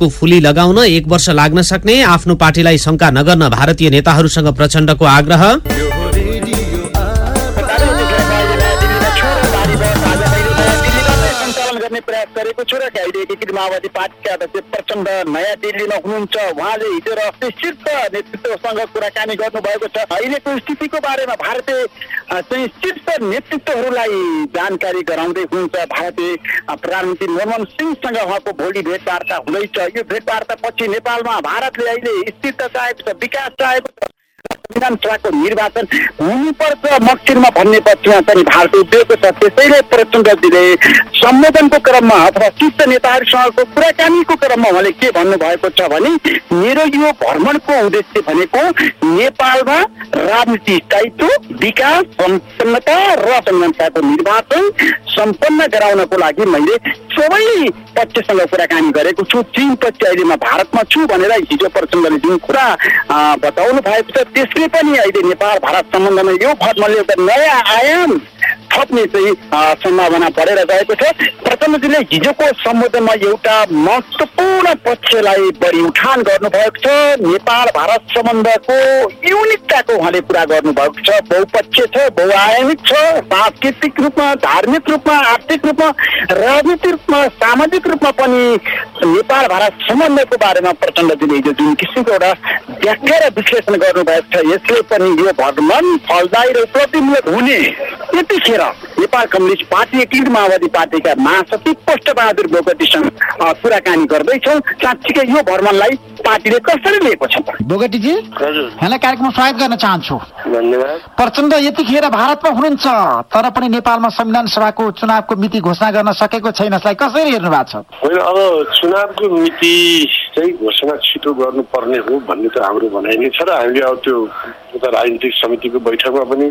फुली लगाउन एक वर्ष लाग्न सक्ने आफ्नो पार्टीलाई शङ्का नगर्न भारतीय नेताहरूसँग प्रचण्डको आग्रह। एकीकृत माओवादी पार्टीका अध्यक्ष प्रचण्ड नयाँ दिल्लीमा हुनुहुन्छ। उहाँले हिजो र शीर्ष नेतृत्वसँग कुराकानी गर्नुभएको छ। अहिलेको स्थितिको बारेमा भारतीय चाहिँ शीर्ष नेतृत्वहरूलाई जानकारी गराउँदै हुनुहुन्छ भारतीय प्रधानमन्त्री मनमोहन सिंहसँग उहाँको भोलि भेटवार्ता हुँदैछ। यो भेटवार्ता पछि नेपालमा भारतले अहिले स्थिरता चाहेको छ विकास चाहेको छ। संविधान सभाको निर्वाचन हुनुपर्छ। मक्सिरमा भन्ने पक्षमा पनि भारत उभिएको छ। त्यसैले प्रचण्डजीले सम्बोधनको क्रममा अथवा शीर्ष नेताहरूसँगको कुराकानीको क्रममा उहाँले के भन्नुभएको छ भने मेरो यो भ्रमणको उद्देश्य भनेको नेपालमा राजनीति स्थायित्व विकास सम्पन्नता र संविधानको निर्वाचन सम्पन्न गराउनको लागि मैले सबै पक्षसँग कुराकानी गरेको छु। चिन पक्ष अहिलेमा भारतमा छु भनेर हिजो प्रचण्डले जुन कुरा बताउनु भएको छ पनि अहिले नेपाल भारत सम्बन्धमा यो भ्रमणले एउटा नयाँ आयाम। थप्ने चाहिँ सम्भावना बढेर गएको छ। प्रचण्डजीले हिजोको सम्बोधनमा एउटा महत्त्वपूर्ण पक्षलाई बढी उठान गर्नुभएको छ। नेपाल भारत सम्बन्धको युनिकताको उहाँले कुरा गर्नुभएको छ। बहुपक्षीय छ बहुआयामिक छ सांस्कृतिक रूपमा धार्मिक रूपमा आर्थिक रूपमा राजनीतिक रूपमा सामाजिक रूपमा पनि नेपाल भारत सम्बन्धको बारेमा प्रचण्डजीले हिजो जुन किसिमको एउटा व्याख्या र विश्लेषण गर्नुभएको छ यसले पनि यो भ्रमण फलदायी र उपलब्धिमूलक हुने। यतिखेर नेपाल कम्युनिस्ट पार्टी एकीकृत माओवादी पार्टीका महासचिव पुष्टबहादुर बोगटीसँग कुराकानी गर्दैछौँ। साँच्चीकै यो भ्रमणलाई पार्टीले कसरी लिएको छ? बोगटीजी यहाँलाई कार्यक्रममा स्वागत गर्न चाहन्छु। धन्यवाद। प्रचण्ड यतिखेर भारतमा हुनुहुन्छ तर पनि नेपालमा संविधान सभाको चुनावको मिति घोषणा गर्न सकेको छैन यसलाई कसरी हेर्नु भएको छ? होइन अब चुनावको मिति चाहिँ घोषणा छिटो गर्नुपर्ने हो भन्ने त हाम्रो भनाइ नै छ र हामीले अब त्यो राजनीतिक समितिको बैठकमा पनि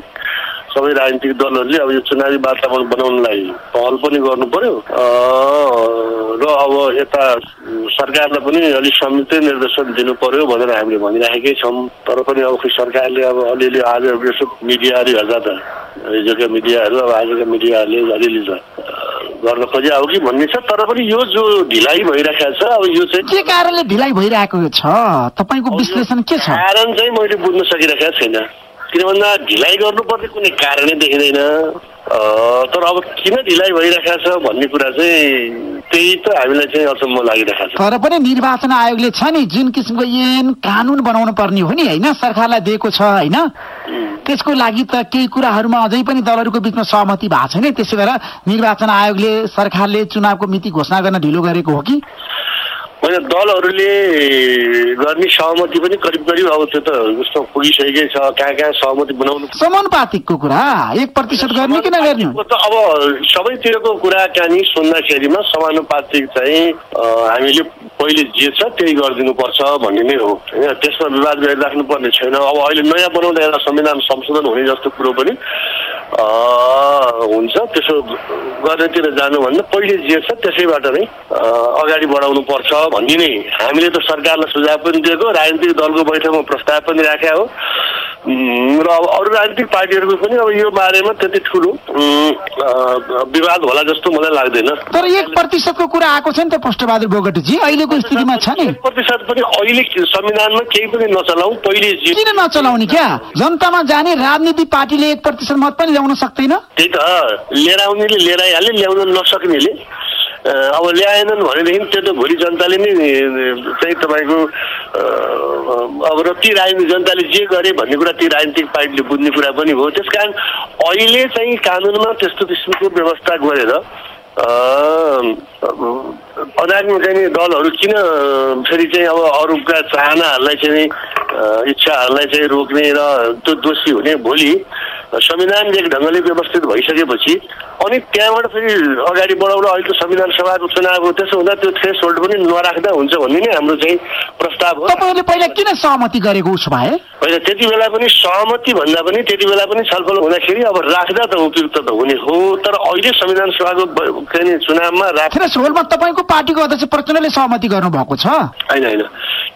सबै राजनीतिक दलहरूले अब यो चुनावी वातावरण बनाउनलाई पहल पनि गर्नु पर्यो र अब यता सरकारलाई पनि अलिक संयुक्तै निर्देशन दिनु पर्यो भनेर हामीले भनिराखेकै छौँ। तर पनि अब खै सरकारले अब अलिअलि आज यसो मिडियाहरू हेर्दा त हिजोका मिडियाहरू अब आजका मिडियाहरूले अलिअलि त गर्न खोजे अब कि भन्ने छ। तर पनि यो जो ढिलाइ भइरहेको छ अब यो चाहिँ के कारणले ढिलाइ भइरहेको छ? तपाईँको विश्लेषण के छ? कारण चाहिँ मैले बुझ्न सकिरहेको छैन। किन भन्दा ढिलाइ गर्नुपर्ने कुनै कारणै देखिँदैन। तर अब किन ढिलाइ भइरहेको छ भन्ने कुरा चाहिँ त्यही त हामीलाई चाहिँ अचम्म लागिरहेको छ। तर पनि निर्वाचन आयोगले छ नि जुन किसिमको ऐन कानुन बनाउनु पर्ने हो नि होइन? सरकारलाई दिएको छ होइन? त्यसको लागि त केही कुराहरूमा अझै पनि दलहरूको बिचमा सहमति भएको छैन। त्यसै भएर निर्वाचन आयोगले सरकारले चुनावको मिति घोषणा गर्न ढिलो गरेको हो कि? होइन दलहरूले गर्ने सहमति पनि करिब करिब अब त्यो त उसमा पुगिसकेकै छ कहाँ कहाँ सहमति बनाउनु समानुपातिकको कुरा एक प्रतिशत गर्ने कि नगर्ने? अब सबैतिरको कुराकानी सुन्दाखेरिमा समानुपातिक चाहिँ हामीले पहिले जे छ त्यही गरिदिनुपर्छ भन्ने नै हो। होइन त्यसमा विवाद गरिराख्नु पर्ने छैन। अब अहिले नयाँ बनाउँदा एउटा संविधान संशोधन हुने जस्तो कुरो पनि हुन्छ। त्यसो गर्नेतिर जानुभन्दा पहिले जे छ त्यसैबाट नै अगाडि बढाउनु पर्छ भन्ने नै। हामीले त सरकारलाई सुझाव पनि दिएको राजनीतिक दलको बैठकमा प्रस्ताव पनि राखेका हो। र अब अरू राजनीतिक पार्टीहरूको पनि अब यो बारेमा त्यति ठुलो विवाद होला जस्तो मलाई लाग्दैन। तर एक प्रतिशतको कुरा आएको छ नि त पोष्टबहादुर बोगटीजी अहिलेको स्थितिमा छ नि। एक प्रतिशत पनि अहिले संविधानमा केही पनि नचलाउँ पहिले जे किन नचलाउने क्या? जनतामा जाने राजनीति पार्टीले एक प्रतिशत मत पनि ल्याउन सक्दैन। त्यही त लिएर आउनेले लिएर आइहाल्यो ल्याउन नसक्नेले। अब ल्याएनन् भनेदेखि त्यो त भोलि जनताले नै चाहिँ तपाईँको अब र ती राजनीतिक जनताले जे गरे भन्ने कुरा ती राजनीतिक पार्टीले बुझ्ने कुरा पनि हो त्यस कारण अहिले चाहिँ कानुनमा त्यस्तो किसिमको व्यवस्था गरेर अ, अनाग्न चाहिँ दलहरू किन फेरि चाहिँ अब अरूका चाहनाहरूलाई चाहिँ इच्छाहरूलाई चाहिँ रोक्ने र त्यो दोषी हुने भोलि संविधान एक ढङ्गले व्यवस्थित भइसकेपछि अनि त्यहाँबाट फेरि अगाडि बढाउन अहिले त संविधान सभाको चुनाव हो त्यसो हुँदा त्यो थ्रेस होल्ड पनि नराख्दा हुन्छ भन्ने नै हाम्रो चाहिँ प्रस्ताव हो। तपाईँहरूले पहिला किन सहमति गरेको उसो भए होइन त्यति बेला पनि सहमति भन्दा पनि त्यति बेला पनि छलफल हुँदाखेरि अब राख्दा त उपयुक्त त हुने हो तर अहिले संविधान सभाको के अरे चुनावमा राख थ्रेस होल्डमा तपाईँको पार्टीको अध्यक्ष प्रचण्डले सहमति गर्नुभएको छ? होइन होइन।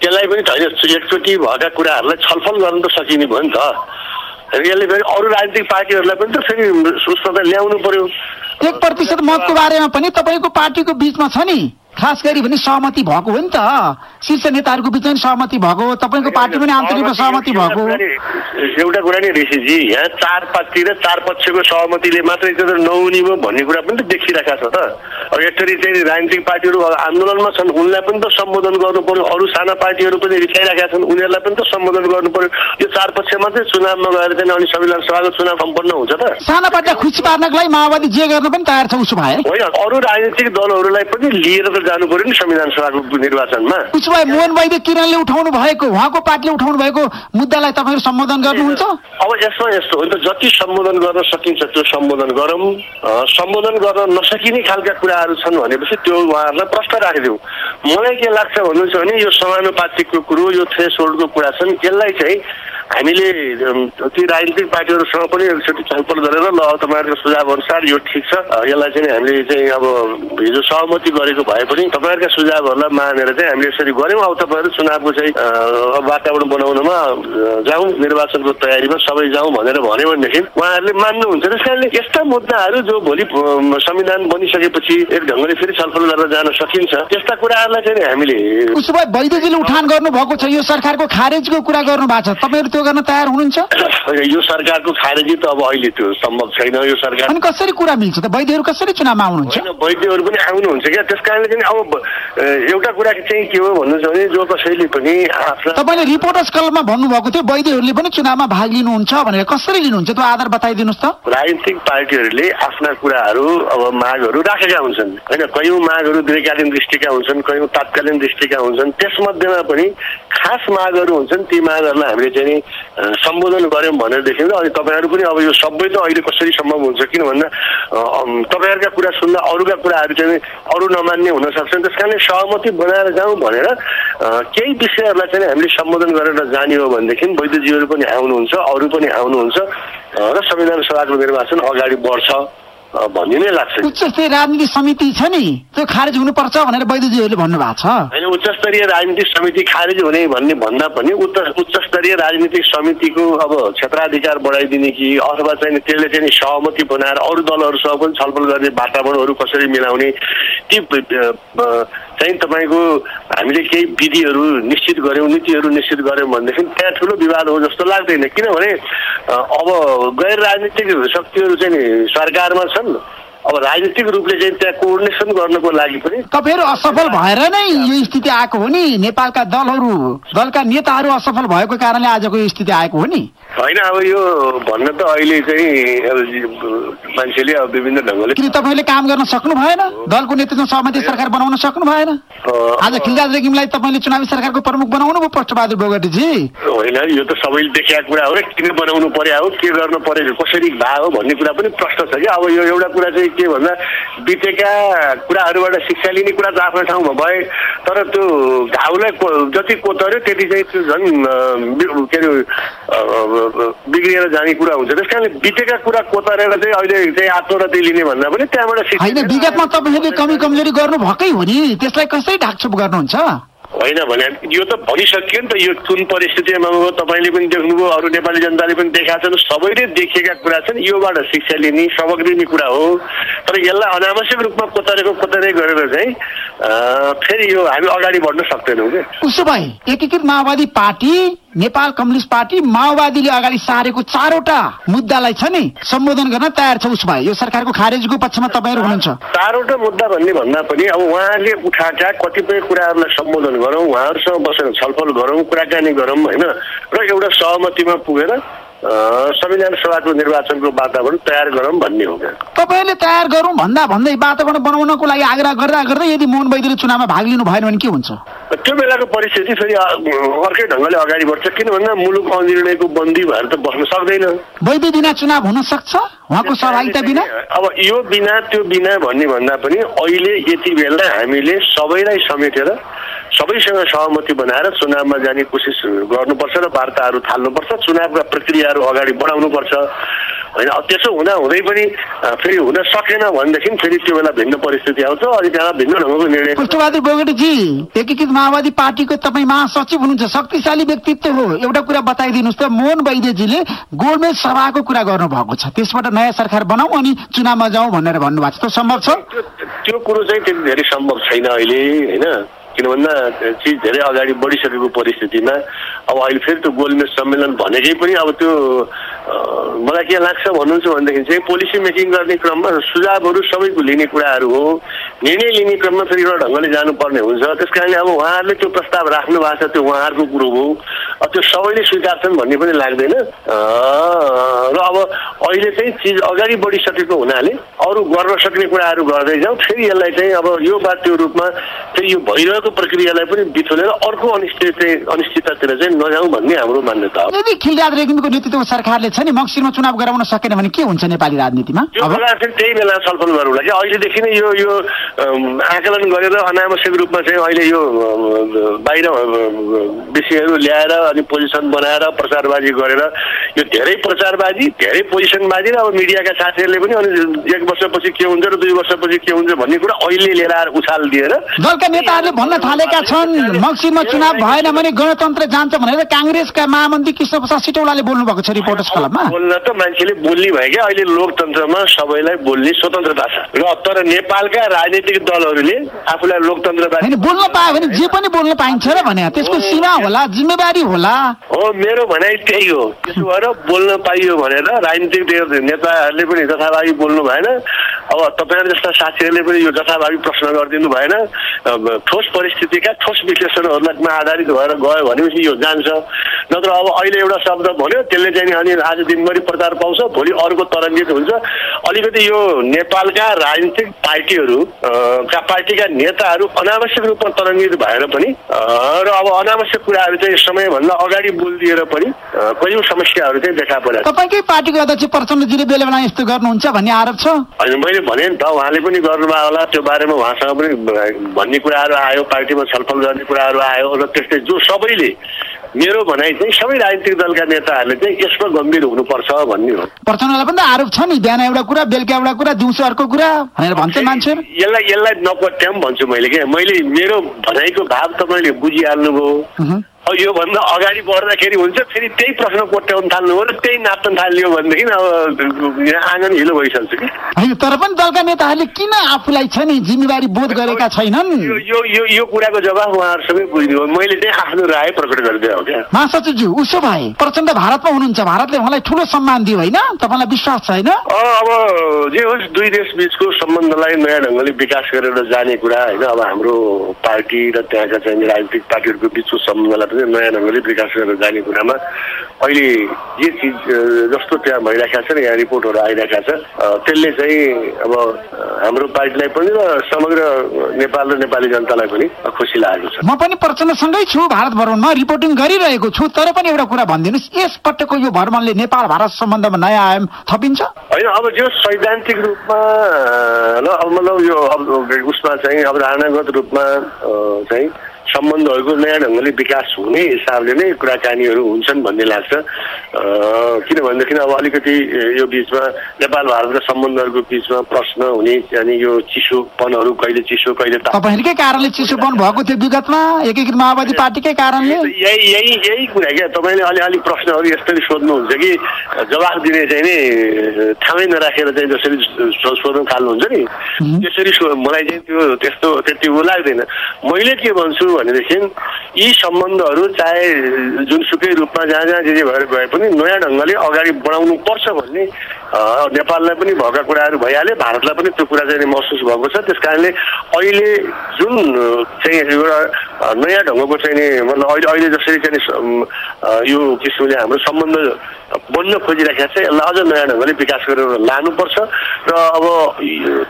त्यसलाई पनि होइन एकचोटि भएका कुराहरूलाई छलफल गर्न त सकिने भयो नि त। यसले फेरि अरू राजनीतिक पार्टीहरूलाई पनि त फेरि उसमा त ल्याउनु पर्यो। एक प्रतिशत मतको बारेमा पनि तपाईँको पार्टीको बिचमा छ नि। खास गरी भने सहमति भएको हो नि त। शीर्ष नेताहरूको बिचमा सहमति भएको हो। तपाईँको पार्टी पनि आन्तरिक रूपमा सहमति भएको एउटा कुरा नि ऋषिजी यहाँ चार पार्टी र चार पक्षको सहमतिले मात्रै त्यो नहुने भयो भन्ने कुरा पनि त देखिरहेका छ त। अब यसरी चाहिँ राजनीतिक पार्टीहरू आन्दोलनमा छन् उनलाई पनि त सम्बोधन गर्नु पर्यो। अरू साना पार्टीहरू पनि रिसाइरहेका छन् उनीहरूलाई पनि त सम्बोधन गर्नु पर्यो। यो चार पक्ष मात्रै चुनावमा गएर चाहिँ अनि संविधान सभाको चुनाव सम्पन्न हुन्छ त। साना पार्टीलाई खुसी पार्नको लागि माओवादी जे गर्न पनि तयार छ उसो भए। होइन अरू राजनीतिक दलहरूलाई पनि लिएर त जानु पर्यो नि संविधान सभाको निर्वाचनमा। उसो भए मोहन वैद्य किरणले उठाउनु भएको उहाँको पार्टीले उठाउनु भएको मुद्दालाई तपाईँहरू सम्बोधन गर्नुहुन्छ? अब यसमा यस्तो हो नि त जति सम्बोधन गर्न सकिन्छ त्यो सम्बोधन गरौँ। सम्बोधन गर्न नसकिने खालका कुराहरू छन् भनेपछि त्यो उहाँहरूलाई प्रश्न राखिदिउँ। मलाई के लाग्छ भन्नुहुन्छ भने यो समानुपातिकको कुरो यो थ्रेस होल्डको कुरा छन् यसलाई चाहिँ हामीले ती राजनीतिक पार्टीहरूसँग पनि एकचोटि छलफल गरेर ल तपाईँहरूको सुझाव अनुसार यो ठिक छ। यसलाई चाहिँ हामीले चाहिँ अब हिजो सहमति गरेको भए पनि तपाईँहरूका सुझावहरूलाई मानेर चाहिँ हामीले यसरी गऱ्यौँ। अब तपाईँहरू चुनावको चाहिँ वातावरण बनाउनमा जाउँ निर्वाचनको तयारीमा सबै जाउँ भनेर भन्यो भनेदेखि उहाँहरूले मान्नुहुन्छ। त्यस कारणले यस्ता मुद्दाहरू जो भोलि संविधान बनिसकेपछि एक ढङ्गले फेरि छलफल गरेर जान सकिन्छ त्यस्ता कुराहरूलाई चाहिँ हामीले उसो भए वैद्यजीले उठान गर्नुभएको छ यो सरकारको खारेजको कुरा गर्नु भएको छ। तपाईँहरू गर्न तयार हुनुहुन्छ? यो सरकारको खारेजी त अब अहिले त्यो सम्भव छैन। यो सरकार अनि कसरी कुरा मिल्छ त? वैद्यहरू कसरी चुनावमा आउनुहुन्छ? वैद्यहरू पनि आउनुहुन्छ क्या। त्यस कारणले चाहिँ अब एउटा कुरा चाहिँ के हो भन्नुहुन्छ भने जो कसैले पनि आफ्ना तपाईँले रिपोर्टर्स क्लबमा भन्नुभएको थियो वैद्यहरूले पनि चुनावमा भाग लिनुहुन्छ भनेर कसरी लिनुहुन्छ? त्यो आधार बताइदिनुहोस् त। राजनीतिक पार्टीहरूले आफ्ना कुराहरू अब मागहरू राखेका हुन्छन्। होइन कयौँ मागहरू दीर्घकालीन दृष्टिका हुन्छन् कयौँ तात्कालीन दृष्टिका हुन्छन्। त्यसमध्येमा पनि खास मागहरू हुन्छन्। ती मागहरूलाई हामीले चाहिँ सम्बोधन गऱ्यौँ भनेदेखि अनि तपाईँहरू पनि अब यो सबै त अहिले कसरी सम्भव हुन्छ किन भन्दा तपाईँहरूका कुरा सुन्दा अरूका कुराहरू चाहिँ अरू नमान्ने हुन सक्छन् त्यस कारणले सहमति बनाएर जाउँ भनेर केही विषयहरूलाई चाहिँ हामीले सम्बोधन गरेर जाने हो भनेदेखि वैद्यजीहरू पनि आउनुहुन्छ अरू पनि आउनुहुन्छ र संविधान सभाको निर्वाचन अगाडि बढ्छ। भन्ने नै लाग्छ। उच्च स्तरीय राजनीति समिति छ नि त्यो खारेज हुनुपर्छ भनेर वैद्यजीहरूले भन्नुभएको छ। होइन उच्च स्तरीय राजनीतिक समिति खारेज हुने भन्ने भन्दा पनि उच्च उच्च स्तरीय राजनीतिक समितिको अब क्षेत्राधिकार बढाइदिने कि अथवा चाहिँ त्यसले चाहिँ सहमति बनाएर अरू दलहरूसँग पनि छलफल गर्ने वातावरणहरू कसरी मिलाउने ती चाहिँ तपाईँको हामीले केही विधिहरू निश्चित गऱ्यौँ नीतिहरू निश्चित गऱ्यौँ भनेदेखि त्यहाँ ठुलो विवाद हो जस्तो लाग्दैन। किनभने अब गैर राजनीतिक शक्तिहरू चाहिँ सरकारमा छन्। अब राजनीतिक रूपले चाहिँ त्यहाँ कोअर्डिनेसन गर्नको लागि पनि तपाईँहरू असफल भएर नै यो स्थिति आएको हो नि? नेपालका दलहरू दलका नेताहरू असफल भएको कारणले आजको यो स्थिति आएको हो नि? होइन अब यो भन्न त अहिले चाहिँ मान्छेले अब विभिन्न ढङ्गले किन तपाईँले काम गर्न सक्नु भएन? दलको नेतृत्वमा सहमति सरकार बनाउन सक्नु भएन? आज खिलराज रेग्मीलाई तपाईँले चुनावी सरकारको प्रमुख बनाउनु भयो प्रष्टबहादुर बोगटीजी। होइन यो त सबैले देखेका कुरा हो र किन बनाउनु पर्यो हो के गर्नु पर्यो कसरी हो भन्ने कुरा पनि प्रश्न छ कि। अब यो एउटा कुरा चाहिँ के भन्दा बितेका कुराहरूबाट शिक्षा लिने कुरा त आफ्नो ठाउँमा भए तर त्यो घाउलाई जति कोतर्यो त्यति चाहिँ त्यो झन् के अरे बिग्रिएर जाने कुरा हुन्छ। त्यस कारणले बितेका कुरा कोतरेर चाहिँ अहिले चाहिँ आत्मरति लिने भन्दा पनि त्यहाँबाट शिक्षा होइन विगतमा तपाईँहरूले कमी कमजोरी गर्नु भएकै हो नि। त्यसलाई कसरी ढाकछोप गर्नुहुन्छ? होइन भने यो त भनिसक्यो नि त यो कुन परिस्थितिमा तपाईँले पनि देख्नुभयो अरू नेपाली जनताले पनि देखाएको छन् सबैले देखेका कुरा छन् योबाट शिक्षा लिने सबक लिने कुरा हो। तर यसलाई अनावश्यक रूपमा कोतरेको कोतरे गरेर चाहिँ फेरि यो हामी अगाडि बढ्न सक्दैनौँ क्या उसो भए एकीकृत माओवादी पार्टी नेपाल कम्युनिस्ट पार्टी माओवादीले अगाडि सारेको चारवटा मुद्दालाई छ नि सम्बोधन गर्न तयार छ उसो भए। यो सरकारको खारेजको पक्षमा तपाईँहरू हुनुहुन्छ। चारवटा मुद्दा भन्ने भन्दा पनि अब उहाँले उठाएका कतिपय कुराहरूलाई सम्बोधन गरौँ उहाँहरूसँग बसेर छलफल गरौँ कुराकानी गरौँ होइन? र एउटा सहमतिमा पुगेर संविधान सभाको निर्वाचनको वातावरण तयार गरौँ भन्ने हो क्या? तपाईँहरूले तयार गरौँ भन्दा भन्दै वातावरण बनाउनको लागि आग्रह गर्दा गर्दै यदि मोहन वैद्यले चुनावमा भाग लिनु भएन भने के हुन्छ? त्यो बेलाको परिस्थिति फेरि अर्कै ढङ्गले अगाडि बढ्छ। किन भन्दा मुलुक अनिर्णयको बन्दी भएर त बस्न सक्दैन। वैद्य बिना चुनाव हुन सक्छ? उहाँको सहभागिता बिना अब यो बिना त्यो बिना भन्ने भन्दा पनि अहिले यति बेला हामीले सबैलाई समेटेर सबैसँग सहमति बनाएर चुनावमा जाने कोसिस गर्नुपर्छ र वार्ताहरू थाल्नुपर्छ चुनावका प्रक्रियाहरू अगाडि बढाउनुपर्छ। होइन अब त्यसो हुँदा हुँदै पनि फेरि हुन सकेन भनेदेखि फेरि त्यो बेला भिन्न परिस्थिति आउँछ अनि त्यहाँ भिन्न ढङ्गको निर्णय पुष्पबहादुर बोगटीजी एकीकृत माओवादी पार्टीको तपाईँ महासचिव हुनुहुन्छ शक्तिशाली व्यक्तित्व हो। एउटा कुरा बताइदिनुहोस् त मोहन वैद्यजीले गोलमेज सभाको कुरा गर्नुभएको छ। त्यसबाट नयाँ सरकार बनाऊ अनि चुनावमा जाउँ भनेर भन्नुभएको छ। त्यो सम्भव छ? त्यो कुरो चाहिँ त्यति धेरै सम्भव छैन अहिले होइन। किन भन्दा चिज धेरै अगाडि बढिसकेको परिस्थितिमा अब अहिले फेरि त्यो गोलमेज सम्मेलन भनेकै पनि अब त्यो मलाई के लाग्छ भन्नुहुन्छ भनेदेखि चाहिँ पोलिसी मेकिङ गर्ने क्रममा सुझावहरू सबैको लिने कुराहरू हो। निर्णय लिने क्रममा फेरि एउटा ढङ्गले जानुपर्ने हुन्छ। त्यस कारणले अब उहाँहरूले त्यो प्रस्ताव राख्नु भएको छ त्यो उहाँहरूको कुरो हो। त्यो सबैले स्वीकार्छन् भन्ने पनि लाग्दैन। र अब अहिले चाहिँ चिज अगाडि बढिसकेको हुनाले अरू गर्न सक्ने कुराहरू गर्दै जाउँ फेरि यसलाई चाहिँ अब यो बात त्यो रूपमा फेरि यो भइरहेको प्रक्रियालाई पनि बिथोलेर अर्को अनिश्चित चाहिँ अनिश्चिततातिर चाहिँ नजाउँ भन्ने हाम्रो मान्यता हो। यदि खिलराज रेग्मीको नेतृत्वको सरकारले छ नि मक्सिरमा चुनाव गराउन सकेन भने के हुन्छ नेपाली राजनीतिमा? त्यो अब बेला फेरि त्यही बेला छलफल गरौँला कि अहिलेदेखि नै यो यो आकलन गरेर अनावश्यक रूपमा चाहिँ अहिले यो बाहिर विषयहरू ल्याएर अनि पोजिसन बनाएर प्रचारबाजी गरेर यो धेरै प्रचारबाजी धेरै पोजिसनबाजी र अब मिडियाका साथीहरूले पनि अनि एक वर्षपछि के हुन्छ र दुई वर्षपछि के हुन्छ भन्ने कुरा अहिले लिएर आएर उछाल दिएर दलका नेताहरूले भन्न थालेका छन्। मक्सिरमा चुनाव भएन भने गणतन्त्र जान्छ भनेर काङ्ग्रेसका महामन्त्री कृष्ण प्रसाद सिटौलाले बोल्नु भएको छ रिपोर्टर्स क्लबमा बोल्न त मान्छेले बोल्ने भयो क्या अहिले लोकतन्त्रमा सबैलाई बोल्ने स्वतन्त्रता छ। र तर नेपालका राजनीतिक दलहरूले आफूलाई लोकतन्त्रवादी होइन बोल्न पायो भने जे पनि बोल्न पाइन्छ र भने। त्यसको सीमा होला जिम्मेवारी होला। हो मेरो भनाइ त्यही हो। त्यसो भएर बोल्न पाइयो भनेर राजनीतिक नेताहरूले पनि जथाभावी बोल्नु भएन। अब तपाईँहरू जस्ता साथीहरूले पनि यो जथाभावी प्रश्न गरिदिनु भएन। ठोस परिस्थितिका ठोस विश्लेषणहरूमा आधारित भएर गयो भनेपछि यो जान्छ। नत्र अब अहिले एउटा शब्द भन्यो त्यसले चाहिँ नि अनि आज दिनभरि प्रचार पाउँछ भोलि अर्को तरङ्गित हुन्छ। अलिकति यो नेपालका राजनीतिक पार्टीहरू का पार्टीका नेताहरू अनावश्यक रूपमा तरङ्गित भएर पनि र अब अनावश्यक कुराहरू चाहिँ समयभन्दा अगाडि बोलिदिएर पनि कैयौँ समस्याहरू चाहिँ देखा परेको। तपाईँकै पार्टीको अध्यक्ष प्रचण्डजीले बेला बेला यस्तो गर्नुहुन्छ भन्ने आरोप छ? होइन मैले भने नि त उहाँले पनि गर्नुभयो होला त्यो बारेमा उहाँसँग पनि भन्ने कुराहरू आयो। पार्टीमा छलफल गर्ने कुराहरू आयो र त्यस्तै जो सबैले मेरो भनाइ चाहिँ सबै राजनीतिक दलका नेताहरूले चाहिँ यसमा गम्भीर हुनुपर्छ भन्ने हो। प्रचण्डलाई पनि त आरोप छ नि बिहान एउटा कुरा बेलुका एउटा कुरा दिउँसो अर्को कुरा भनेर भन्छन् मान्छेहरू यसलाई यसलाई नपट्याउँ भन्छु मैले क्या मैले मेरो भनाइको भाव तपाईँले बुझिहाल्नुभयो। अब योभन्दा अगाडि बढ्दाखेरि हुन्छ फेरि त्यही प्रश्न कोट्याउन थाल्नु हो र त्यही नाप्न थालियो भनेदेखि अब यहाँ आँगन हिलो भइसक्छ कि? होइन तर पनि दलका नेताहरूले किन आफूलाई छ नि जिम्मेवारी बोध गरेका छैनन्? यो यो यो कुराको जवाब उहाँहरूसँगै बुझ्नु मैले चाहिँ आफ्नो राय प्रकट गरिदिएँ हो क्या? महासचिवज्यू उसो भए प्रचण्ड भारतमा हुनुहुन्छ भारतले उहाँलाई ठुलो सम्मान दियो होइन? तपाईँलाई विश्वास छैन अब जे होस् दुई देश बिचको सम्बन्धलाई नयाँ ढङ्गले विकास गरेर जाने कुरा होइन? अब हाम्रो पार्टी र त्यहाँका चाहिँ राजनीतिक पार्टीहरूको बिचको सम्बन्धलाई पनि नयाँ ढङ्गले विकास गरेर जाने कुरामा अहिले जे चिज जस्तो त्यहाँ भइरहेका छ र यहाँ रिपोर्टहरू आइरहेका छ त्यसले चाहिँ अब हाम्रो पार्टीलाई पनि र समग्र नेपाल र नेपाली जनतालाई पनि खुसी लागेको छ। म पनि प्रचण्डसँगै छु भारत भ्रमणमा रिपोर्टिङ गरिरहेको छु तर पनि एउटा कुरा भनिदिनुहोस् यस पटकको यो भ्रमणले नेपाल भारत सम्बन्धमा नयाँ आयाम थपिन्छ? होइन अब जो सैद्धान्तिक रूपमा ल अब मतलब यो अब उसमा चाहिँ अवधारणागत रूपमा चाहिँ सम्बन्धहरूको नयाँ ढङ्गले विकास हुने हिसाबले नै कुराकानीहरू हुन्छन् भन्ने लाग्छ। अ, किनभनेदेखि अब अलिकति यो बिचमा नेपाल भारतका सम्बन्धहरूको बिचमा प्रश्न हुने अनि यो चिसोपनहरू कहिले चिसो कहिले ताप तपाईँहरूकै कारणले चिसोपन भएको थियो विगतमा? एकीकृत माओवादी पार्टीकै कारणले? यही यही यही कुरा क्या। तपाईँले अलिअलि प्रश्नहरू यस्तरी सोध्नुहुन्छ कि जवाफ दिने चाहिँ नि ठाउँै नराखेर चाहिँ जसरी सोध्नु थाल्नुहुन्छ नि। त्यसरी मलाई चाहिँ त्यो त्यस्तो त्यति ऊ लाग्दैन। मैले के भन्छु भनेदेखि यी सम्बन्धहरू चाहे जुनसुकै रूपमा जहाँ जहाँ जे जे भएर गए पनि नयाँ ढङ्गले अगाडि बढाउनु पर्छ भन्ने नेपाललाई पनि भएका कुराहरू भइहाले भारतलाई पनि त्यो कुरा चाहिँ महसुस भएको छ। त्यस कारणले अहिले जुन चाहिँ एउटा नयाँ ढङ्गको चाहिँ नि मतलब अहिले अहिले जसरी चाहिँ यो किसिमले हाम्रो सम्बन्ध बन्न खोजिरहेको छ यसलाई अझ नयाँ ढङ्गले विकास गरेर लानुपर्छ। र अब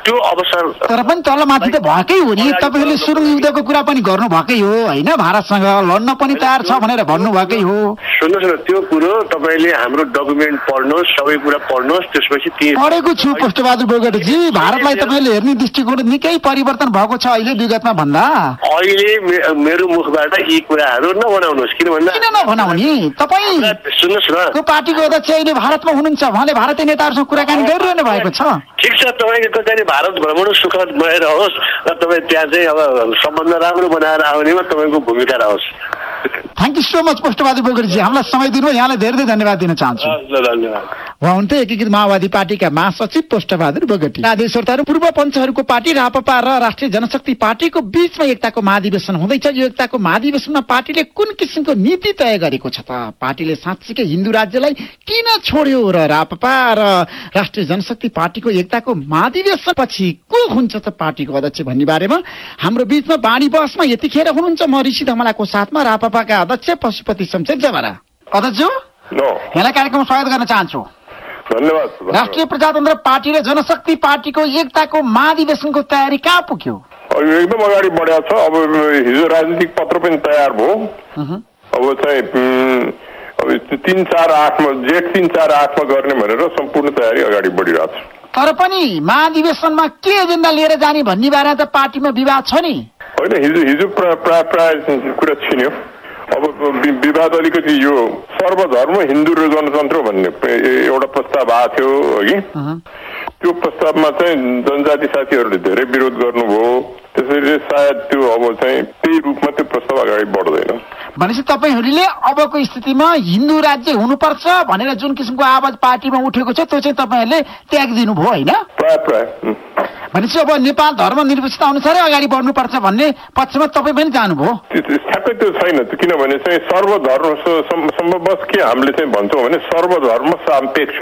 त्यो अवसर तर पनि तल माथि त भएकै हो नि। तपाईँहरूले सुरुङ युद्धको कुरा पनि गर्नु भएकै हो होइन? भारत भारतसँग लड्न पनि तयार छ भनेर भन्नुभएकै हो। सुन्नुहोस् न त्यो कुरो तपाईँले हाम्रो डकुमेन्ट पढ्नुहोस् सबै कुरा पढ्नुहोस्। त्यसपछि ती पढेको छु पुष्पबहादुर बोगटीजी भारतलाई तपाईँले हेर्ने दृष्टिकोण निकै परिवर्तन भएको छ अहिले विगतमा भन्दा। अहिले मेरो मुखबाट यी कुराहरू नबनाउनुहोस् किन भन्दा किन नभनाउने तपाईँ सुन्नुहोस् न। को पार्टीको अध्यक्ष अहिले भारतमा हुनुहुन्छ उहाँले भारतीय नेताहरूसँग कुराकानी गरिरहनु भएको छ। ठिक छ तपाईँको कहिले भारत भ्रमण सुखद भएर होस् र तपाईँ त्यहाँ चाहिँ अब सम्बन्ध राम्रो बनाएर आउनेमा तपाईँको भूमिका रहोस्। Thank you so much Pushpabahadur बोगटीजी हामीलाई समय दिनु यहाँलाई धेरै धेरै धन्यवाद दिन चाहन्छु। धन्यवाद। उहाँ एकीकृत माओवादी पार्टीका महासचिव पुष्पबहादुर बोगटी। आदेश श्रोताहरू पूर्व पञ्चहरूको पार्टी रापपा र राष्ट्रिय जनशक्ति पार्टीको बीचमा एकताको महाधिवेशन हुँदैछ। यो एकताको महाधिवेशनमा पार्टीले कुन किसिमको नीति तय गरेको छ त? पार्टीले साँच्चीकै हिन्दू राज्यलाई किन छोड्यो र रापपा र राष्ट्रिय जनशक्ति पार्टीको एकताको महाधिवेशन पछि को हुन्छ त पार्टीको अध्यक्ष भन्ने बारेमा? हाम्रो बीचमा बाणी बसमा यतिखेर हुनुहुन्छ म ऋषि धमलाको साथमा रापपाका अध्यक्ष पशुपति शमशेर जमरा। अध्यक्ष यहाँलाई कार्यक्रममा स्वागत गर्न चाहन्छु। धन्यवाद राष्ट्रिय प्रजातन्त्र पार्टी र जनशक्ति पार्टीको एकताको महाधिवेशनको तयारी कहाँ पुग्यो? एकदम अगाडि बढेको छ। अब हिजो राजनीतिक पत्र पनि तयार भयो। अब चाहिँ तिन चार आठमा जेठ तिन चार आठमा गर्ने भनेर सम्पूर्ण तयारी अगाडि बढिरहेको छ। तर पनि महाधिवेशनमा के एजेन्डा लिएर जाने भन्ने बारेमा त पार्टीमा विवाद छ नि। होइन हिजो हिजो प्राय प्राय प्राय कुरा छिन्यो। अब विवाद अलिकति यो सर्वधर्म हिन्दू र गणतन्त्र भन्ने एउटा प्रस्ताव आएको थियो अघि। त्यो प्रस्तावमा चाहिँ जनजाति साथीहरूले धेरै विरोध गर्नुभयो। त्यसैले सायद त्यो अब चाहिँ त्यही रूपमा त्यो प्रस्ताव अगाडि बढ्दैन। भनेपछि तपाईँहरूले अबको स्थितिमा हिन्दू राज्य हुनुपर्छ भनेर जुन किसिमको आवाज पार्टीमा उठेको छ त्यो चाहिँ तपाईँहरूले त्याग दिनुभयो होइन? प्राय प्राय. भनेपछि अब नेपाल धर्मनिरपेक्षता अनुसारै अगाडि बढ्नुपर्छ भन्ने पक्षमा तपाईँ पनि जानुभयो। ठ्याक्कै त्यो छैन किनभने चाहिँ सर्वधर्म सम्भवश के हामीले चाहिँ भन्छौँ भने सर्वधर्म सापेक्ष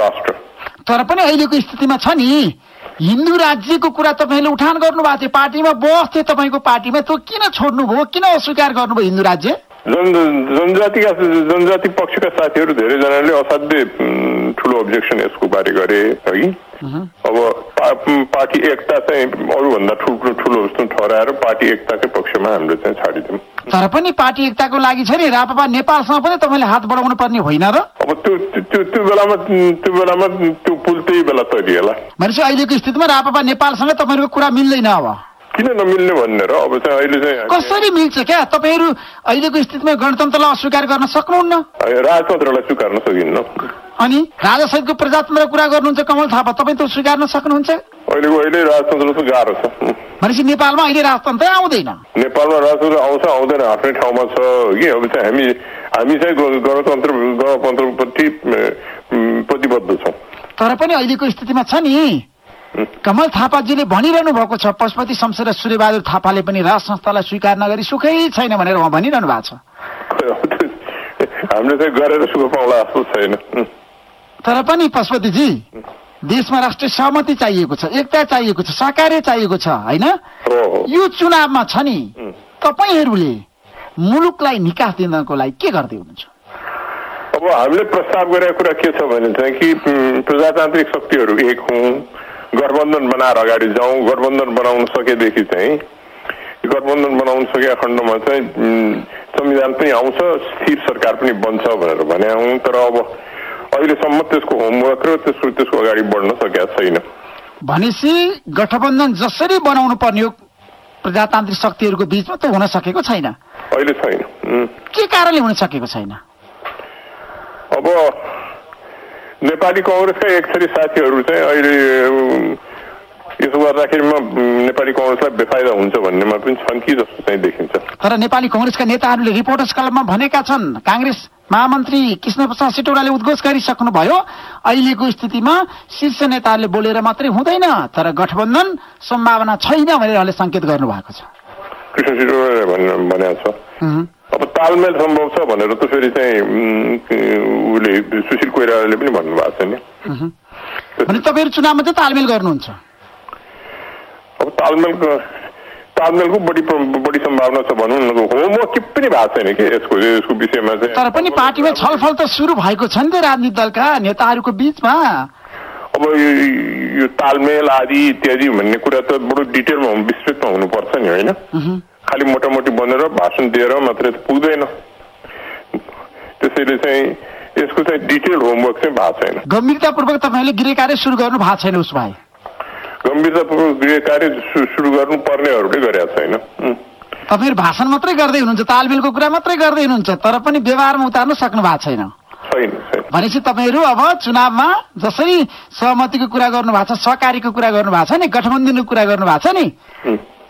राष्ट्र। तर पनि अहिलेको स्थितिमा छ नि। हिन्दू राज्यको कुरा तपाईँले उठान गर्नुभएको थियो। पार्टीमा बस थियो तपाईँको पार्टीमा। त्यो किन छोड्नुभयो? किन अस्वीकार गर्नुभयो हिन्दू राज्य? जन जनजातिका जनजाति पक्षका साथीहरू धेरैजनाले असाध्यै ठुलो अब्जेक्सन यसको बारे गरे है। अब पार्टी एकता चाहिँ अरूभन्दा ठुलो ठुलो जस्तो ठहराएर पार्टी एकताकै पक्षमा हामीले चाहिँ छाडिदियौँ तर पनि पार्टी एकताको लागि छ नि रापपा नेपालसँग पनि तपाईँले हात बढाउनु पर्ने होइन र? अब त्यो त्यो- त्यो त्यो बेलामा त्यो बेलामा त्यो पुल त्यही बेला तैरिएला। भनेपछि अहिलेको स्थितिमा रापपा नेपालसँग तपाईँहरूको कुरा मिल्दैन अब। किन नमिल्ने भन्ने र अब चाहिँ अहिले चाहिँ कसरी मिल्छ क्या? तपाईँहरू अहिलेको स्थितिमा गणतन्त्रलाई अस्वीकार गर्न सक्नुहुन्न। राजतन्त्रलाई स्वीकार्न सकिन्न। अनि राजासहितको प्रजातन्त्र कुरा गर्नुहुन्छ कमल थापा तपाईँ त स्वीकार्न सक्नुहुन्छ? अहिलेको अहिले राजतन्त्र त गाह्रो छ। भनेपछि नेपालमा अहिले राजतन्त्रै आउँदैन। नेपालमा राजतन्त्र आउँछ आउँदैन आफ्नै ठाउँमा छ। कि अब चाहिँ हामी हामी चाहिँ गणतन्त्र गणतन्त्रप्रति प्रतिबद्ध छौँ। तर पनि अहिलेको स्थितिमा छ नि। कमल थापाजीले भनिरहनु भएको छ पशुपति शमशेर सूर्यबहादुर थापाले पनि राज संस्थालाई स्वीकार नगरी सुखै छैन भनेर उहाँ भनिरहनु भएको छ। हामीले चाहिँ गरेर सुख पाउला जस्तो छैन. तर पनि पशुपतिजी देशमा राष्ट्रिय सहमति चाहिएको छ एकता चाहिएको छ सहकार्य चाहिएको छ होइन? यो चुनावमा छ नि तपाईँहरूले मुलुकलाई निकास दिनको लागि के गर्दै हुनुहुन्छ? अब हामीले प्रस्ताव गरेको कुरा के छ भने चाहिँ कि प्रजातान्त्रिक शक्तिहरू एक हौँ गठबन्धन बनाएर अगाडि जाउँ गठबन्धन बनाउन सकेदेखि चाहिँ गठबन्धन बनाउन सकेका खण्डमा चाहिँ संविधान पनि आउँछ स्थिर सरकार पनि बन्छ भनेर भने हौँ तर अब अहिलेसम्म त्यसको होमवर्क र त्यसको त्यसको अगाडि बढ्न सकेका छैन भनेपछि गठबन्धन जसरी बनाउनु पर्ने हो प्रजातान्त्रिक शक्तिहरूको बिचमा त हुन सकेको छैन अहिले छैन. के कारणले हुन सकेको छैन अब नेपाली कङ्ग्रेसका एक थरी साथीहरू चाहिँ अहिले यसो गर्दाखेरिमा उम्, नेपाली कङ्ग्रेसलाई बेफाइदा हुन्छ भन्नेमा पनि छन् कि जस्तो चाहिँ देखिन्छ। तर नेपाली कङ्ग्रेसका नेताहरूले रिपोर्टर्स क्लबमा भनेका छन् काङ्ग्रेस महामन्त्री कृष्ण प्रसाद सिटौडाले उद्घोष गरिसक्नुभयो। अहिलेको स्थितिमा शीर्ष नेताहरूले बोलेर मात्रै हुँदैन तर गठबन्धन सम्भावना छैन भनेर उहाँले सङ्केत गर्नुभएको छ। कृष्ण भन्ने भनेको छ। अब तालमेल सम्भव छ भनेर त फेरि चाहिँ उसले सुशील कोइरालाले पनि भन्नुभएको छ नि तपाईँहरू चुनावमा चाहिँ तालमेल गर्नुहुन्छ अब तालमेलको तालमेलको बढी बढी सम्भावना छ भनौँ न होमवर्क के पनि भएको छैन कि यसको यसको विषयमा चाहिँ तर पनि पार्टीमा छलफल त सुरु भएको छ नि त राजनीतिक दलका नेताहरूको बिचमा अब यो तालमेल आदि इत्यादि भन्ने कुरा त बडो डिटेलमा विस्तृतमा हुनुपर्छ नि होइन खालि मोटामोटी बनेर भाषण दिएर मात्रै त पुग्दैन। त्यसैले चाहिँ यसको चाहिँ डिटेल होमवर्क चाहिँ भएको छैन। गम्भीरतापूर्वक तपाईँले गृह कार्य सुरु गर्नु भएको छैन उस भाइ गम्भीरतापूर्वक गृह कार्य सुरु गर्नुपर्नेहरूले गरेका छैन. तपाईँहरू भाषण मात्रै गर्दै हुनुहुन्छ तालमेलको कुरा मात्रै गर्दै हुनुहुन्छ तर पनि व्यवहारमा उतार्न सक्नु भएको छैन। भनेपछि तपाईँहरू अब चुनावमा जसरी सहमतिको कुरा गर्नु भएको छ सहकारीको कुरा गर्नु भएको छ नि गठबन्धनको कुरा गर्नु भएको छ नि.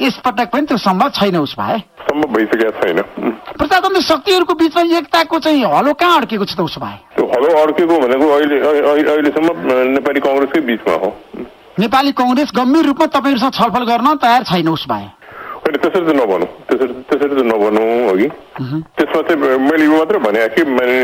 यसपटक पनि त्यो सम्भव छैन उस भाइ सम्भव भइसकेको छैन. प्रजातन्त्र शक्तिहरूको बिचमा एकताको चाहिँ हलो कहाँ अड्केको छ त उसो भाइ त्यो हलो अड्केको भनेको अहिले अहिले- अहिलेसम्म नेपाली कङ्ग्रेसकै बिचमा हो. नेपाली कङ्ग्रेस गम्भीर रूपमा तपाईँहरूसँग छलफल गर्न तयार छैन उस होइन त्यसरी त नभनौँ त्यसरी त्यसरी त नभनौँ अघि त्यसमा चाहिँ मैले यो मात्रै भने कि मैले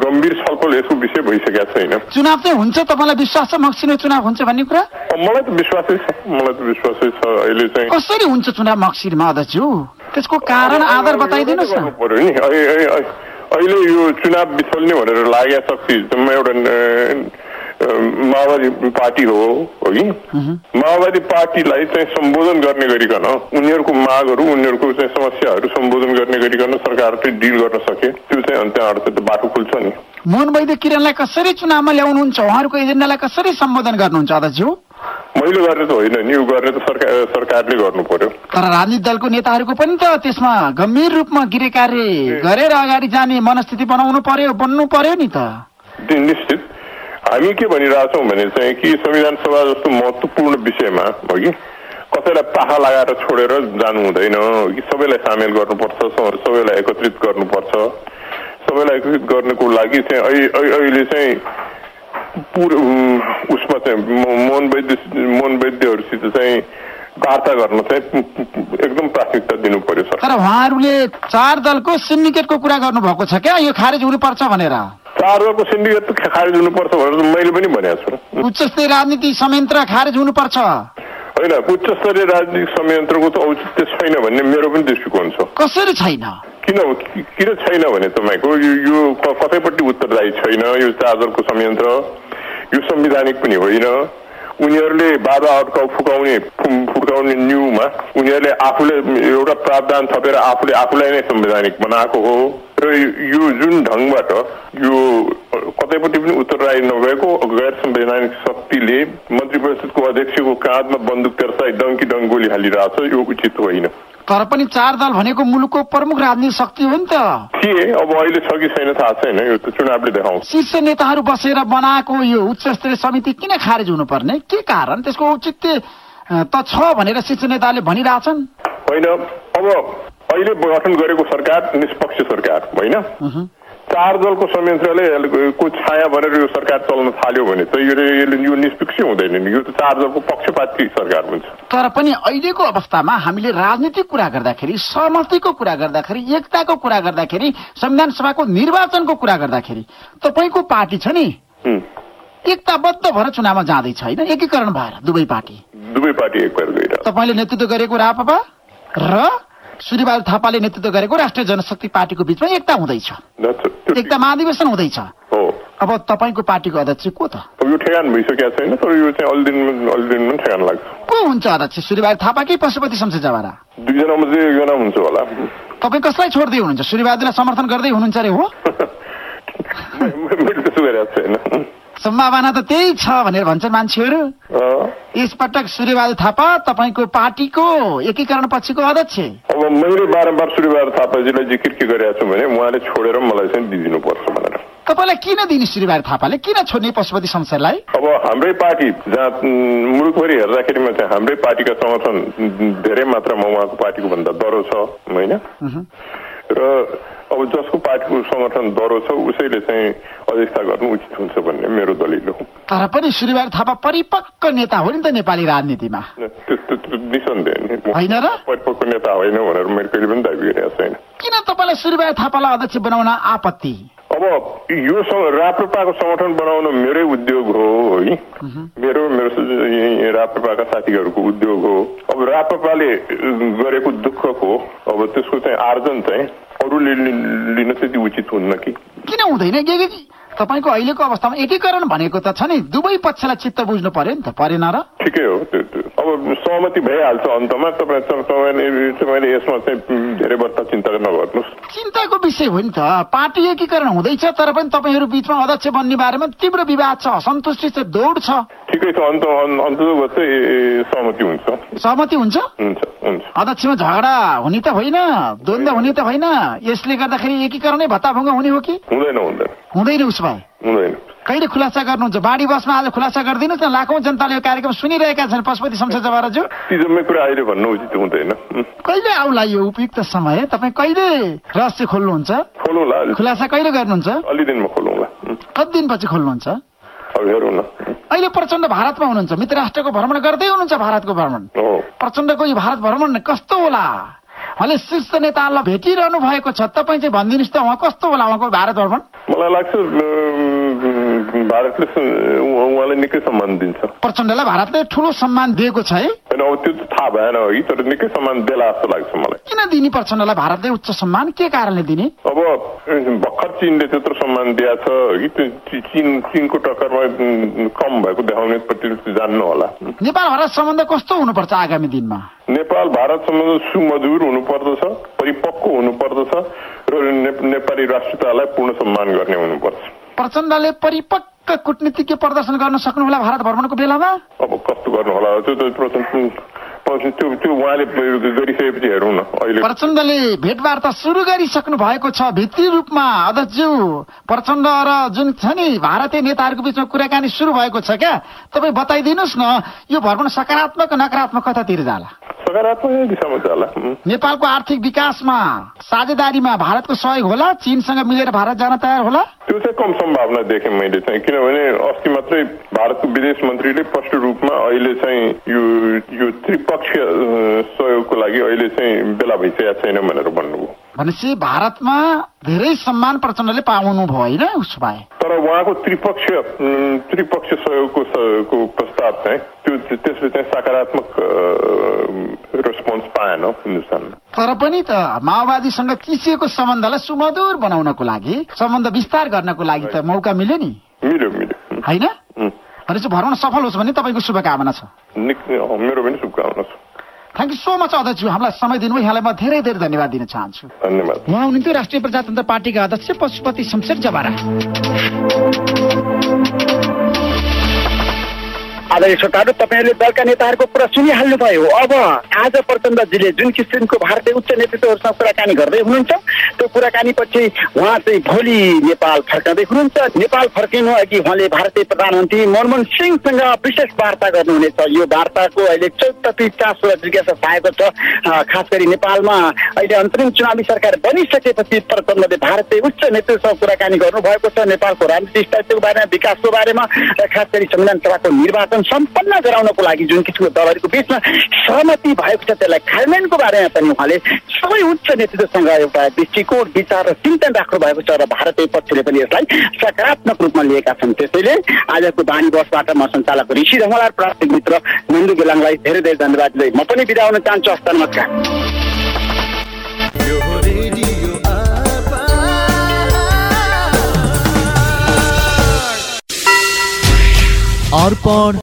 गम्भीर छलफल यसको विषय भइसकेको छैन चुनाव चाहिँ हुन्छ तपाईँलाई विश्वास छ मक्सिनो चुनाव हुन्छ भन्ने कुरा मलाई त विश्वासै छ मलाई त विश्वासै छ अहिले चाहिँ कसरी हुन्छ चुनाव मक्सिरमा अध्यक्षज्यू त्यसको कारण आधार बताइदिनुहोस् न पर्यो नि अहिले- यो चुनाव बिछल्ने भनेर लागेको शक्ति जम्मा एउटा माओवादी पार्टी हो कि? माओवादी पार्टीलाई चाहिँ सम्बोधन गर्ने गरिकन उनीहरूको मागहरू उनीहरूको चाहिँ समस्याहरू सम्बोधन गर्ने गरिकन सरकारले डिल गर्न सके। त्यो चाहिँ अर्थ त बाटो खुल्छ नि। मोहन वैद्य किरणलाई कसरी चुनावमा ल्याउनुहुन्छ? उहाँहरूको एजेन्डालाई कसरी सम्बोधन गर्नुहुन्छ अध्यक्षज्यू मैले गर्ने त होइन नि यो गर्ने त सरकार सरकारले गर्नु पर्यो। तर राजनीतिक दलको नेताहरूको पनि त त्यसमा गम्भीर रूपमा गृह कार्य गरेर अगाडि जाने मनस्थिति बनाउनु पर्यो बन्नु पर्यो नि त। निश्चित। हामी के भनिरहेछौँ भने चाहिँ कि संविधान सभा जस्तो महत्त्वपूर्ण विषयमा हो कि कसैलाई पाखा लगाएर छोडेर जानु हुँदैन कि सबैलाई सामेल गर्नुपर्छ सबैलाई एकत्रित गर्नुपर्छ सबैलाई एकत्रित गर्नको लागि चाहिँ अहिले चाहिँ पुर उसमा चाहिँ मोहन वैद्य मोहन वैद्यहरूसित चाहिँ वार्ता गर्न चाहिँ एकदम प्राथमिकता दिनु पर्यो सर तर उहाँहरूले चार दलको सिन्डिकेटको कुरा गर्नुभएको छ क्या यो खारेज हुनुपर्छ भनेर चारवटाको सिन्डिकेट त खारेज हुनुपर्छ भनेर मैले पनि भनेको छु उच्च स्तरीय राजनीति संयन्त्र खारेज हुनुपर्छ। होइन उच्च स्तरीय राजनीतिक संयन्त्रको त औचित्य छैन भन्ने मेरो पनि दृष्टिकोण छ। कसरी छैन? किन किन छैन भने तपाईँको यो कतैपट्टि उत्तरदायी छैन यो चार्जरको संयन्त्र यो संविधानिक पनि होइन। उनीहरूले बाधा अड्काउ फुकाउने फु- फुर्काउने न्युमा उनीहरूले आफूले एउटा प्रावधान थपेर आफूले आफूलाई नै संवैधानिक बनाएको हो। र यो जुन ढङ्गबाट यो कतैपट्टि पनि उत्तरदायी नभएको गैर संवैधानिक शक्तिले मन्त्री परिषदको अध्यक्षको काँधमा बन्दुक तेर्साई डङ्की डङ्ग गोली हालिरहेछ यो उचित होइन। तर पनि चार दल भनेको मुलुकको प्रमुख राजनीतिक शक्ति हो नि त। अब अहिले छ कि छैन थाहा छैन यो त चुनावले देखाउँछ। शीर्ष नेताहरू बसेर बनाएको यो उच्च स्तरीय समिति किन खारेज हुनुपर्ने? के कारण? त्यसको औचित्य त छ भनेर शीर्ष नेताले भनिरहेछन्। होइन अब अहिले गठन गरेको सरकार निष्पक्ष सरकार होइन? चार दलको संयन्त्रले यसको छाया भनेर यो सरकार चल्न थाल्यो भने त यो निष्पक्ष हुँदैन नि। यो त चार दलको पक्षपाती सरकार हुन्छ। तर पनि अहिलेको अवस्थामा हामीले राजनीतिक कुरा गर्दाखेरि सहमतिको कुरा गर्दाखेरि एकताको कुरा गर्दाखेरि संविधान सभाको निर्वाचनको कुरा गर्दाखेरि तपाईँको पार्टी छ नि। एकताबद्ध भएर चुनावमा जाँदैछ होइन? एकीकरण भएर दुवै पार्टी। दुवै पार्टी एक तपाईँले नेतृत्व गरेको रापपा र सूर्यबहादुर थापाले नेतृत्व गरेको राष्ट्रिय जनशक्ति पार्टीको बिचमा एकता हुँदैछ एकता महाधिवेशन हुँदैछ अब तपाईँको पार्टीको अध्यक्ष को त यो ठेगान भइसकेको छैन तर यो चाहिँ अलि दिन अलि दिनमा ठेगान लाग्छ को हुन्छ अध्यक्ष सूर्यबहादुर थापा कि पशुपति शमशेर जवारा दुईजनामा चाहिँ एकजना हुन्छ होला तपाईँ कसलाई छोड्दै हुनुहुन्छ सूर्यबहादुरलाई समर्थन गर्दै हुनुहुन्छ अरे हो मैले त्यसो गरेको छैन सम्भावना त त्यही छ भनेर भन्छन् मान्छेहरू। यसपटक सूर्यबहादुर थापा तपाईँको पार्टीको एकीकरण पछिको अध्यक्ष। अब मैले बारम्बार सूर्यबहादुर थापाजीलाई जिकिर के गरेको छु भने उहाँले छोडेर मलाई चाहिँ दिइदिनुपर्छ भनेर। तपाईँलाई किन दिने सूर्यबहादुर थापाले? किन छोड्ने पशुपति शमशेरलाई अब हाम्रै पार्टी जहाँ मुलुकभरि हेर्दाखेरिमा चाहिँ हाम्रै पार्टीका समर्थन धेरै मात्रामा उहाँको पार्टीको भन्दा दरो छ होइन? र अब जसको समर्थन दरो छ उसैले चाहिँ अध्यक्षता गर्नु उचित हुन्छ भन्ने मेरो दलिल हो। तर पनि सूर्यबहादुर थापा परिपक्व नेता हो नि त नेपाली राजनीतिमा। निसन्देह होइन र? परिपक्व नेता होइन भनेर मैले कहिले पनि दाबी गरेको छैन। किन तपाईँलाई सूर्यबहादुर थापालाई अध्यक्ष बनाउन आपत्ति? यो राप्रपाको समर्थन बनाउन मेरै उद्योग हो है। मेरो मेरो राप्रपाका साथीहरूको उद्योग हो। अब राप्रपाले गरेको दुःखको अब त्यसको चाहिँ आर्जन चाहिँ अरूले लिन त्यति उचित हुन्न कि? किन हुँदैन? तपाईँको अहिलेको अवस्थामा एकीकरण भनेको त छ नि। दुवै पक्षलाई चित्त बुझ्नु पर्यो नि त। परेन र? ठिकै हो त्यो। अब सहमति भइहाल्छ अन्तमा। तपाईँ तपाईँले तपाईँले यसमा चाहिँ धेरै बढ्ता चिन्ता नगर्नुहोस्। चिन्ताको विषय हो नि त। पार्टी एकीकरण हुँदैछ तर पनि तपाईँहरू बिचमा अध्यक्ष बन्ने बारेमा तीव्र विवाद छ असन्तुष्टि छ दौड छ। ठिकै छ। अन्त अन्- अन्ततः चाहिँ सहमति हुन्छ। सहमति हुन्छ? हुन्छ हुन्छ। अध्यक्षमा झगडा हुने त होइन द्वन्द्व हुने त होइन। यसले गर्दाखेरि एकीकरणै भत्ताभङ्ग हुने हो कि? हुँदैन हुँदैन। हुँदैन उसो भए हुँदैन। कहिले खुलासा गर्नुहुन्छ? बाढी बसमा आज खुलासा गरिदिनुहोस् न लाखौँ जनताले यो कार्यक्रम सुनिरहेका छन्। पशुपति शमशेर जवाराज्यू ती जम्मै कुरा अहिले भन्नु उचित हुँदैन। कहिले आउला यो उपयुक्त समय? तपाईँ कहिले रहस्य खोल्नुहुन्छ? खोलौँला। खुलासा कहिले गर्नुहुन्छ? अलि दिनमा खोलौँला। कति दिनपछि खोल्नुहुन्छ? अहिले प्रचण्ड भारतमा हुनुहुन्छ। मित्र राष्ट्रको भ्रमण गर्दै हुनुहुन्छ भारतको भ्रमण। प्रचण्डको यो भारत भ्रमण कस्तो होला? उहाँले शीर्ष नेताहरूलाई भेटिरहनु भएको छ तपाईँ चाहिँ भनिदिनुहोस् त उहाँ कस्तो होला उहाँको भारत भ्रमण मलाई लाग्छ भारतले उहाँलाई निकै सम्मान दिन्छ। प्रचण्डलाई भारतले ठुलो सम्मान दिएको छ है। होइन अब त्यो त थाहा भएन अघि तर निकै सम्मान देला जस्तो लाग्छ मलाई। किन दिने प्रचण्डलाई भारतले उच्च सम्मान के कारणले दिने? अब भर्खर चिनले त्यत्रो सम्मान दिएको छ। कि त्यो चिन चिनको टक्करमा कम भएको देखाउने प्रति जान्नु होला। नेपाल भारत सम्बन्ध कस्तो हुनुपर्छ आगामी दिनमा? नेपाल भारत सम्बन्ध सुमधुर हुनुपर्दछ परिपक्व हुनुपर्दछ र नेपाली राष्ट्रियतालाई पूर्ण सम्मान गर्ने हुनुपर्छ। प्रचण्डले परिपक्व कुटनीतिज्ञ प्रदर्शन गर्न सक्नुहोला भारत भ्रमणको बेलामा? अब कस्तो गर्नु होला? त्यो त त्यो त्यो उहाँले गरिसकेपछि हेरौँ न अहिले। प्रचण्डले भेटवार्ता सुरु गरिसक्नु भएको छ भित्री रूपमा अध्यक्षज्यू। प्रचण्ड र जुन छ नि भारतीय नेताहरूको बिचमा कुराकानी सुरु भएको छ क्या तपाईँ बताइदिनुहोस् न यो भ्रमण सकारात्मक नकारात्मक कतातिर जाला? सकारात्मक दिशामा जाला। उम्. नेपालको आर्थिक विकासमा साझेदारीमा भारतको सहयोग होला चीनसँग मिलेर भारत जान तयार होला? त्यो चाहिँ कम सम्भावना देखेँ मैले चाहिँ किनभने अस्ति मात्रै भारतको विदेश मन्त्रीले स्पष्ट रूपमा अहिले चाहिँ यो यो अ, सहयोगको लागि अहिले चाहिँ बेला भइसकेको छैन भनेर भन्नुभयो। भनेपछि भारतमा धेरै सम्मान प्रचण्डले पाउनु भयो होइन उसो भए? तर उहाँको त्रिपक्षीय त्रिपक्षीय सहयोगको प्रस्ताव चाहिँ त्यो त्यसले चाहिँ सकारात्मक रेस्पोन्स पाएन हिन्दुस्तानमा। तर पनि त माओवादीसँग चिसिएको सम्बन्धलाई सुमधुर बनाउनको लागि सम्बन्ध विस्तार गर्नको लागि त मौका मिल्यो नि? मिल्यो मिल्यो। होइन. भनेपछि भ्रमण सफल होस् भन्ने तपाईँको शुभकामना छ। मेरो पनि शुभकामना छ। थ्याङ्क यू सो मच अध्यक्षज्यू हामीलाई समय दिनुभयो। यहाँलाई म धेरै धेरै धन्यवाद दिन चाहन्छु। धन्यवाद। उहाँ हुनुहुन्थ्यो राष्ट्रिय प्रजातन्त्र पार्टीका अध्यक्ष पशुपति शमशेर जबारा आदरणीय श्रोताहरू तपाईँहरूले दलका नेताहरूको कुरा सुनिहाल्नुभयो। अब आज प्रचण्डजीले जुन किसिमको भारतीय उच्च नेतृत्वहरूसँग कुराकानी गर्दै हुनुहुन्छ त्यो कुराकानी पछि उहाँ चाहिँ भोलि नेपाल फर्काउँदै हुनुहुन्छ। नेपाल फर्किनु अघि उहाँले भारतीय प्रधानमन्त्री मनमोहन सिंहसँग विशेष वार्ता गर्नुहुनेछ। यो वार्ताको अहिले चौतर्फी चासो जिज्ञासा पाएको छ। खास गरी नेपालमा अहिले अन्तरिम चुनावी सरकार बनिसकेपछि प्रचण्डले भारतीय उच्च नेतृत्वसँग कुराकानी गर्नुभएको छ। नेपालको राजनीतिक स्थितिको बारेमा विकासको बारेमा र खास गरी संविधान सभाको निर्वाचन सम्पन्न गराउनको लागि जुन किसिमको दलहरूको बिचमा सहमति भएको छ त्यसलाई कार्यान्वयनको बारेमा पनि उहाँले सबै उच्च नेतृत्वसँग एउटा दृष्टिकोण विचार र चिन्तन राख्नु भएको छ र भारतीय पक्षले पनि यसलाई सकारात्मक रूपमा लिएका छन्। त्यसैले आजको बानी बसबाट म सञ्चालक ऋषि रमलार प्राथमिक मित्र नन्दु गेलाङलाई धेरै धेरै धन्यवाद दिँदै म पनि बिदा हुन चाहन्छु। हस्त नमस्कार। अर्पण